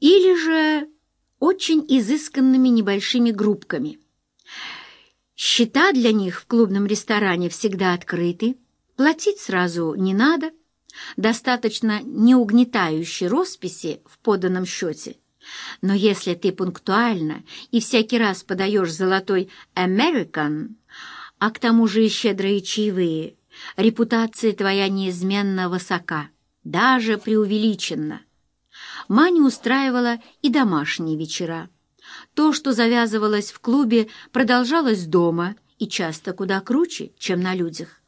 или же очень изысканными небольшими группками. Счета для них в клубном ресторане всегда открыты, платить сразу не надо, достаточно неугнетающей росписи в поданном счете. Но если ты пунктуально и всякий раз подаешь золотой «American», а к тому же и щедрые чаевые, репутация твоя неизменно высока, даже преувеличена. Маня устраивала и домашние вечера. То, что завязывалось в клубе, продолжалось дома и часто куда круче, чем на людях.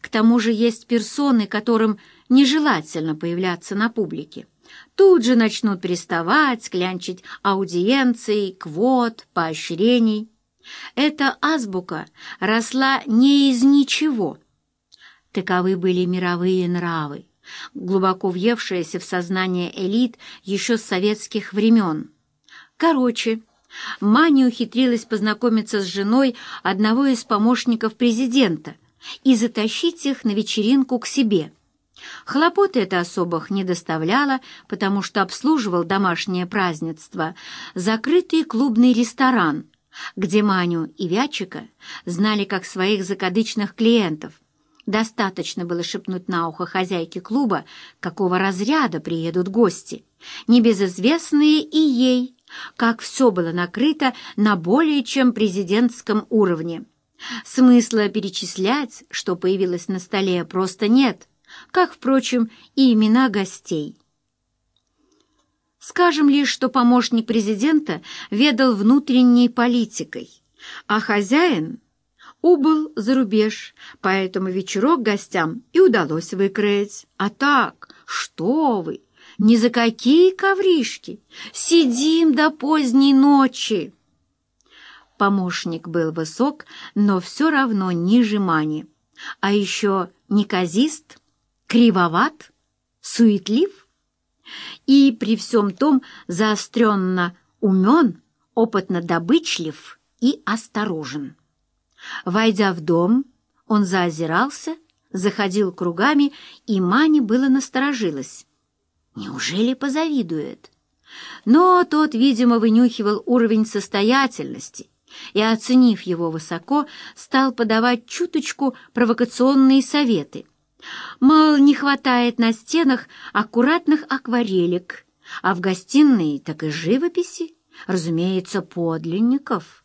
К тому же есть персоны, которым нежелательно появляться на публике. Тут же начнут приставать, клянчить аудиенций, квот, поощрений. Эта азбука росла не из ничего. Таковы были мировые нравы, глубоко въевшиеся в сознание элит еще с советских времен. Короче, Маня ухитрилась познакомиться с женой одного из помощников президента и затащить их на вечеринку к себе. Хлопоты это особых не доставляло, потому что обслуживал домашнее празднество закрытый клубный ресторан, где Маню и Вячика знали как своих закадычных клиентов. Достаточно было шепнуть на ухо хозяйке клуба, какого разряда приедут гости, небезызвестные и ей, как все было накрыто на более чем президентском уровне. Смысла перечислять, что появилось на столе, просто нет, как, впрочем, и имена гостей. Скажем лишь, что помощник президента ведал внутренней политикой, а хозяин убыл за рубеж, поэтому вечерок гостям и удалось выкроить. А так, что вы, ни за какие ковришки, сидим до поздней ночи. Помощник был высок, но все равно ниже Мани, а еще неказист, кривоват, суетлив и при всем том заостренно умен, опытно добычлив и осторожен. Войдя в дом, он заозирался, заходил кругами, и Мане было насторожилась. Неужели позавидует? Но тот, видимо, вынюхивал уровень состоятельности и, оценив его высоко, стал подавать чуточку провокационные советы — Мол, не хватает на стенах аккуратных акварелек, а в гостиной так и живописи, разумеется, подлинников.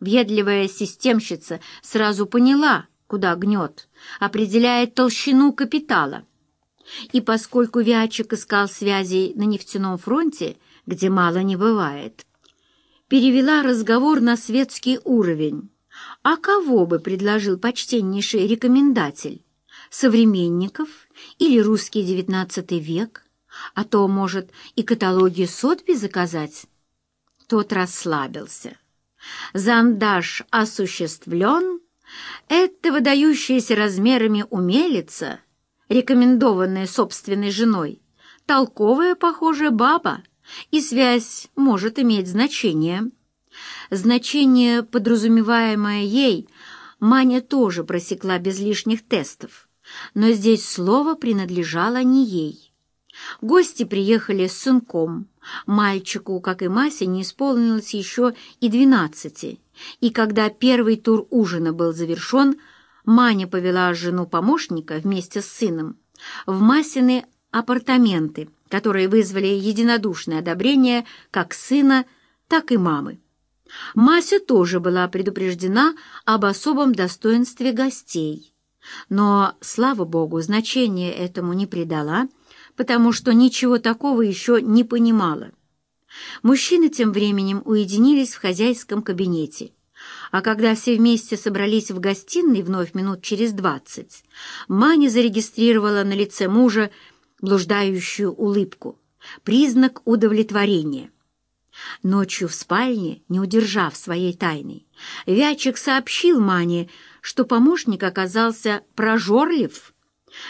Въедливая системщица сразу поняла, куда гнет, определяет толщину капитала. И поскольку Вячик искал связей на нефтяном фронте, где мало не бывает, перевела разговор на светский уровень. А кого бы предложил почтеннейший рекомендатель? современников или русский девятнадцатый век, а то, может, и каталоги Сотби заказать. Тот расслабился. Зандаш осуществлен. Это выдающаяся размерами умелица, рекомендованная собственной женой, толковая, похожая баба, и связь может иметь значение. Значение, подразумеваемое ей, Маня тоже просекла без лишних тестов но здесь слово принадлежало не ей. Гости приехали с сынком. Мальчику, как и Масе, не исполнилось еще и двенадцати, и когда первый тур ужина был завершен, Маня повела жену помощника вместе с сыном в Масины апартаменты, которые вызвали единодушное одобрение как сына, так и мамы. Мася тоже была предупреждена об особом достоинстве гостей но, слава богу, значения этому не придала, потому что ничего такого еще не понимала. Мужчины тем временем уединились в хозяйском кабинете, а когда все вместе собрались в гостиной вновь минут через двадцать, Маня зарегистрировала на лице мужа блуждающую улыбку, признак удовлетворения. Ночью в спальне, не удержав своей тайны, Вячик сообщил Мане, что помощник оказался прожорлив.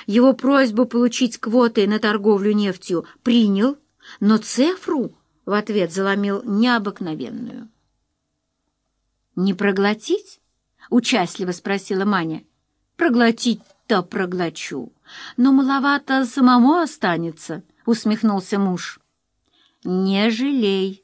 Его просьбу получить квоты на торговлю нефтью принял, но цифру в ответ заломил необыкновенную. «Не проглотить?» — участливо спросила Маня. «Проглотить-то проглочу, но маловато самому останется», — усмехнулся муж. Не жалей.